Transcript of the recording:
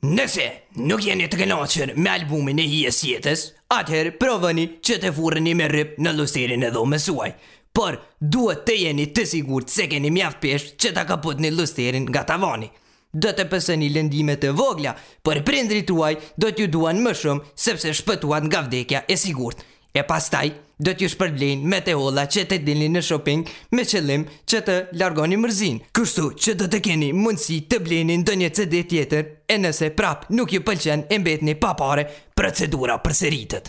Nëse nuk jeni të kënaqur me albumin e hijes jetës, atëherë provoni që të furreni me rrip në llusterin e dhomës suaj. Por duhet të jeni të sigurt se keni mjaft peshë që ta kaputni llusterin nga tavani. Do të pësoni lëndime të vogla, por prindrit tuaj do t'ju duan më shumë sepse shpëtuat nga vdekja e sigurt. e pastaj do t'ju shpërblejnë me të holla që të dilni në shopping me qëllim që të largoni mërzinë, kështu që do të keni mundësi të blini ndonjë CD tjetër e nëse prapë nuk ju pëlqen e mbetni pa pare, procedura përsëritet.